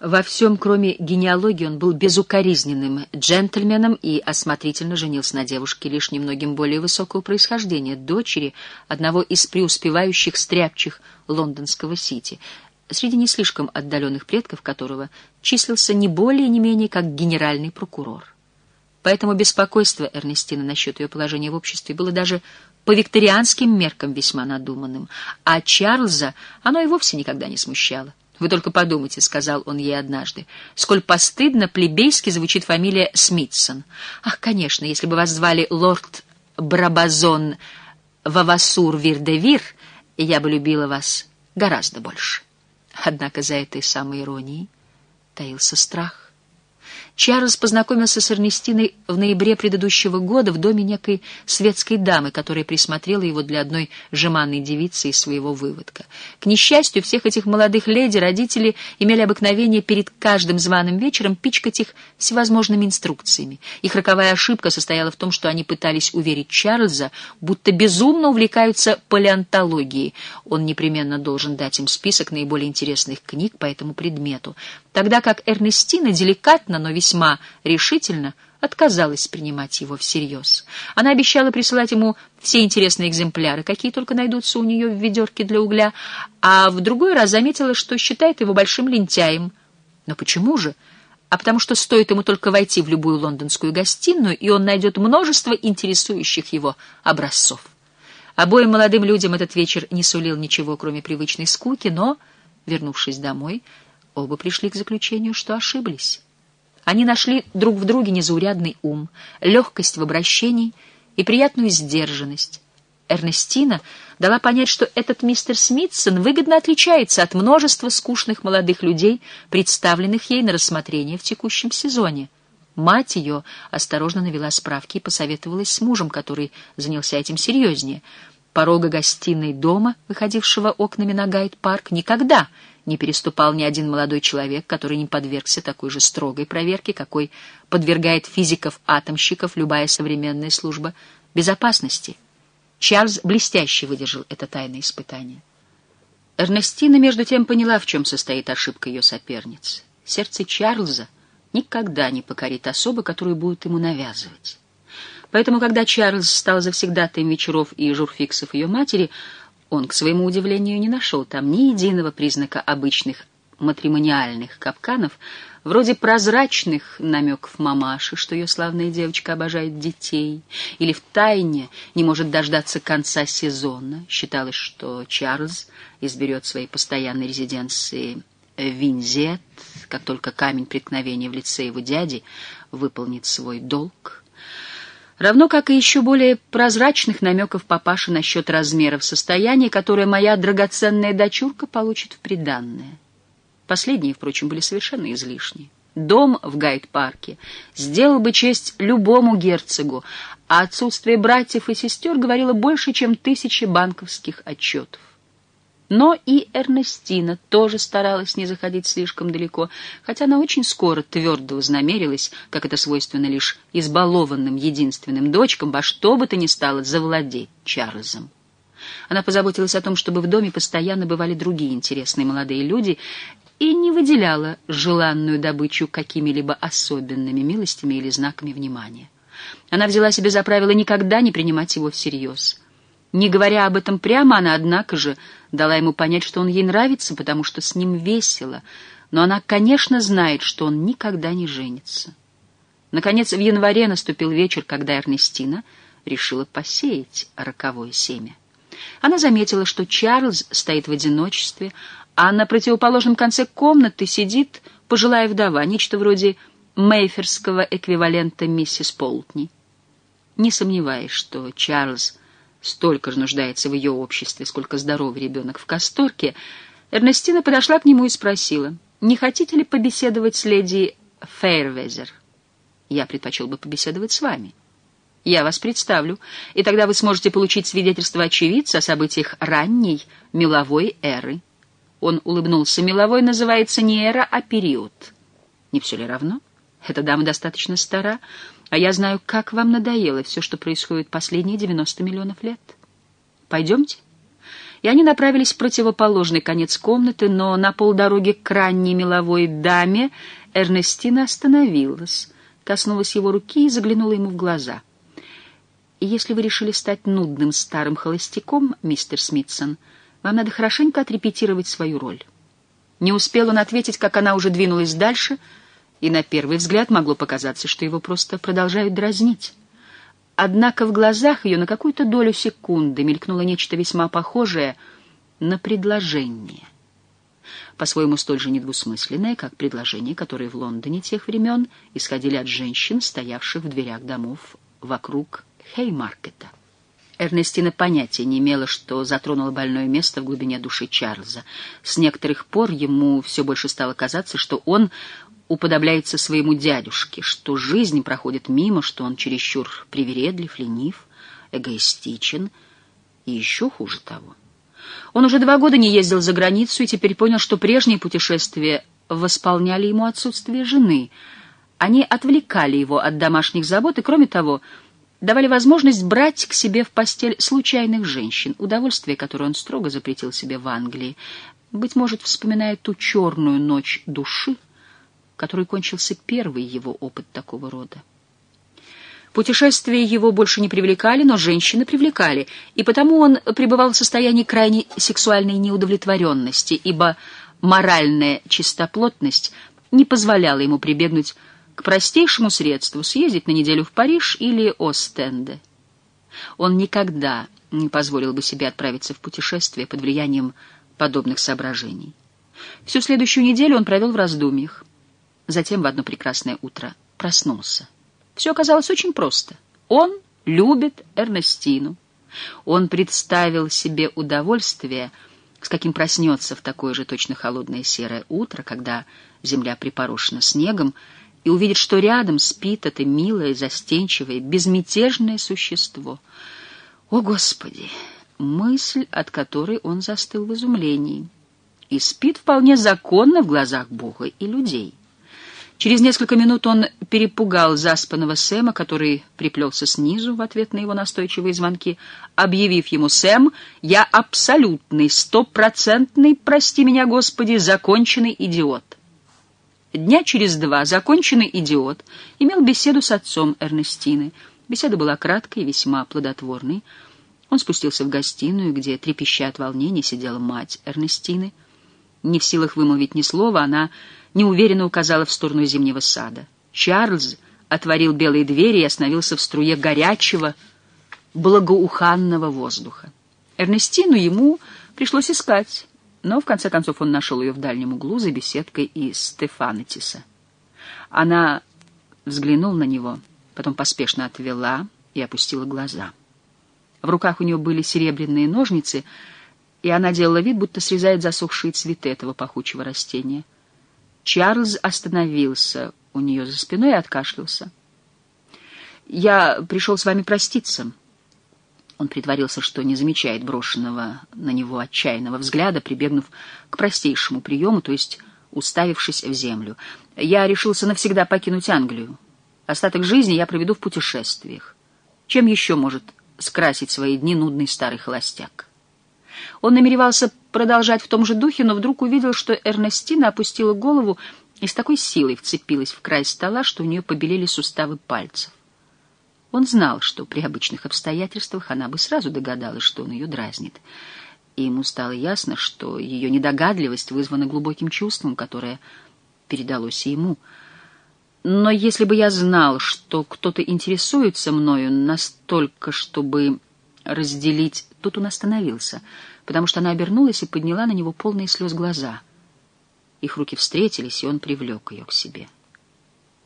Во всем, кроме генеалогии, он был безукоризненным джентльменом и осмотрительно женился на девушке лишь немногим более высокого происхождения, дочери одного из преуспевающих стряпчих лондонского сити, среди не слишком отдаленных предков которого числился не более не менее как генеральный прокурор. Поэтому беспокойство Эрнестины насчет ее положения в обществе было даже по викторианским меркам весьма надуманным, а Чарльза оно и вовсе никогда не смущало. «Вы только подумайте», — сказал он ей однажды, — «сколь постыдно плебейски звучит фамилия Смитсон. Ах, конечно, если бы вас звали лорд Брабазон Вавасур Вирдевир, я бы любила вас гораздо больше». Однако за этой самой иронией таился страх. Чарльз познакомился с Эрнестиной в ноябре предыдущего года в доме некой светской дамы, которая присмотрела его для одной жеманной девицы из своего выводка. К несчастью, всех этих молодых леди родители имели обыкновение перед каждым званым вечером пичкать их всевозможными инструкциями. Их роковая ошибка состояла в том, что они пытались уверить Чарльза, будто безумно увлекаются палеонтологией. Он непременно должен дать им список наиболее интересных книг по этому предмету, тогда как Эрнестина деликатно, но весьма решительно отказалась принимать его всерьез. Она обещала присылать ему все интересные экземпляры, какие только найдутся у нее в ведерке для угля, а в другой раз заметила, что считает его большим лентяем. Но почему же? А потому что стоит ему только войти в любую лондонскую гостиную, и он найдет множество интересующих его образцов. Обоим молодым людям этот вечер не сулил ничего, кроме привычной скуки, но, вернувшись домой, Оба пришли к заключению, что ошиблись. Они нашли друг в друге незаурядный ум, легкость в обращении и приятную сдержанность. Эрнестина дала понять, что этот мистер Смитсон выгодно отличается от множества скучных молодых людей, представленных ей на рассмотрение в текущем сезоне. Мать ее осторожно навела справки и посоветовалась с мужем, который занялся этим серьезнее. Порога гостиной дома, выходившего окнами на Гайд-парк, никогда не переступал ни один молодой человек, который не подвергся такой же строгой проверке, какой подвергает физиков-атомщиков любая современная служба безопасности. Чарльз блестяще выдержал это тайное испытание. Эрнестина, между тем, поняла, в чем состоит ошибка ее соперницы. Сердце Чарльза никогда не покорит особо, которую будут ему навязывать. Поэтому, когда Чарльз стал завсегдатаем вечеров и журфиксов ее матери, он, к своему удивлению, не нашел там ни единого признака обычных матримониальных капканов, вроде прозрачных намеков мамаши, что ее славная девочка обожает детей, или в тайне не может дождаться конца сезона. Считалось, что Чарльз изберет своей постоянной резиденции Винзет, как только камень преткновения в лице его дяди выполнит свой долг равно как и еще более прозрачных намеков папаши насчет размеров состояния, которое моя драгоценная дочурка получит в приданное. Последние, впрочем, были совершенно излишни. Дом в Гайд-парке сделал бы честь любому герцогу, а отсутствие братьев и сестер говорило больше, чем тысячи банковских отчетов. Но и Эрнестина тоже старалась не заходить слишком далеко, хотя она очень скоро твердо вознамерилась, как это свойственно лишь избалованным единственным дочкам, во что бы то ни стало завладеть Чарльзом. Она позаботилась о том, чтобы в доме постоянно бывали другие интересные молодые люди, и не выделяла желанную добычу какими-либо особенными милостями или знаками внимания. Она взяла себе за правило никогда не принимать его всерьез — не говоря об этом прямо, она, однако же, дала ему понять, что он ей нравится, потому что с ним весело, но она, конечно, знает, что он никогда не женится. Наконец, в январе наступил вечер, когда Эрнестина решила посеять роковое семя. Она заметила, что Чарльз стоит в одиночестве, а на противоположном конце комнаты сидит пожилая вдова, нечто вроде мейферского эквивалента миссис Полтни. Не сомневаясь, что Чарльз столько же нуждается в ее обществе, сколько здоровый ребенок в касторке, Эрнестина подошла к нему и спросила, «Не хотите ли побеседовать с леди Фейрвезер?» «Я предпочел бы побеседовать с вами». «Я вас представлю, и тогда вы сможете получить свидетельство очевидца о событиях ранней меловой эры». Он улыбнулся. «Меловой называется не эра, а период». «Не все ли равно? Эта дама достаточно стара». А я знаю, как вам надоело все, что происходит последние 90 миллионов лет. Пойдемте. и они направились в противоположный конец комнаты, но на полдороги к ранней меловой даме Эрнестина остановилась, коснулась его руки и заглянула ему в глаза. «И если вы решили стать нудным старым холостяком, мистер Смитсон, вам надо хорошенько отрепетировать свою роль». Не успел он ответить, как она уже двинулась дальше, и на первый взгляд могло показаться, что его просто продолжают дразнить. Однако в глазах ее на какую-то долю секунды мелькнуло нечто весьма похожее на предложение. По-своему столь же недвусмысленное, как предложения, которые в Лондоне тех времен исходили от женщин, стоявших в дверях домов вокруг Хеймаркета. Эрнестина понятия не имела, что затронула больное место в глубине души Чарльза. С некоторых пор ему все больше стало казаться, что он уподобляется своему дядюшке, что жизнь проходит мимо, что он чересчур привередлив, ленив, эгоистичен и еще хуже того. Он уже два года не ездил за границу и теперь понял, что прежние путешествия восполняли ему отсутствие жены. Они отвлекали его от домашних забот и, кроме того, давали возможность брать к себе в постель случайных женщин, удовольствие, которое он строго запретил себе в Англии, быть может, вспоминая ту черную ночь души, которой кончился первый его опыт такого рода. Путешествия его больше не привлекали, но женщины привлекали, и потому он пребывал в состоянии крайней сексуальной неудовлетворенности, ибо моральная чистоплотность не позволяла ему прибегнуть к простейшему средству съездить на неделю в Париж или Остенде. Он никогда не позволил бы себе отправиться в путешествие под влиянием подобных соображений. Всю следующую неделю он провел в раздумьях. Затем в одно прекрасное утро проснулся. Все оказалось очень просто. Он любит Эрнестину. Он представил себе удовольствие, с каким проснется в такое же точно холодное серое утро, когда земля припорошена снегом, и увидит, что рядом спит это милое, застенчивое, безмятежное существо. О, Господи! Мысль, от которой он застыл в изумлении. И спит вполне законно в глазах Бога и людей. Через несколько минут он перепугал заспанного Сэма, который приплелся снизу в ответ на его настойчивые звонки, объявив ему «Сэм, я абсолютный, стопроцентный, прости меня, Господи, законченный идиот». Дня через два законченный идиот имел беседу с отцом Эрнестины. Беседа была краткой и весьма плодотворной. Он спустился в гостиную, где, трепеща от волнения, сидела мать Эрнестины. Не в силах вымолвить ни слова, она неуверенно указала в сторону зимнего сада. Чарльз отворил белые двери и остановился в струе горячего, благоуханного воздуха. Эрнестину ему пришлось искать, но в конце концов он нашел ее в дальнем углу за беседкой из Стефанетиса. Она взглянула на него, потом поспешно отвела и опустила глаза. В руках у нее были серебряные ножницы, и она делала вид, будто срезает засохшие цветы этого пахучего растения — Чарльз остановился у нее за спиной и откашлялся. «Я пришел с вами проститься». Он притворился, что не замечает брошенного на него отчаянного взгляда, прибегнув к простейшему приему, то есть уставившись в землю. «Я решился навсегда покинуть Англию. Остаток жизни я проведу в путешествиях. Чем еще может скрасить свои дни нудный старый холостяк?» Он намеревался продолжать в том же духе, но вдруг увидел, что Эрнестина опустила голову и с такой силой вцепилась в край стола, что у нее побелели суставы пальцев. Он знал, что при обычных обстоятельствах она бы сразу догадалась, что он ее дразнит. И ему стало ясно, что ее недогадливость вызвана глубоким чувством, которое передалось и ему. Но если бы я знал, что кто-то интересуется мною настолько, чтобы разделить... Тут он остановился — потому что она обернулась и подняла на него полные слез глаза. Их руки встретились, и он привлек ее к себе.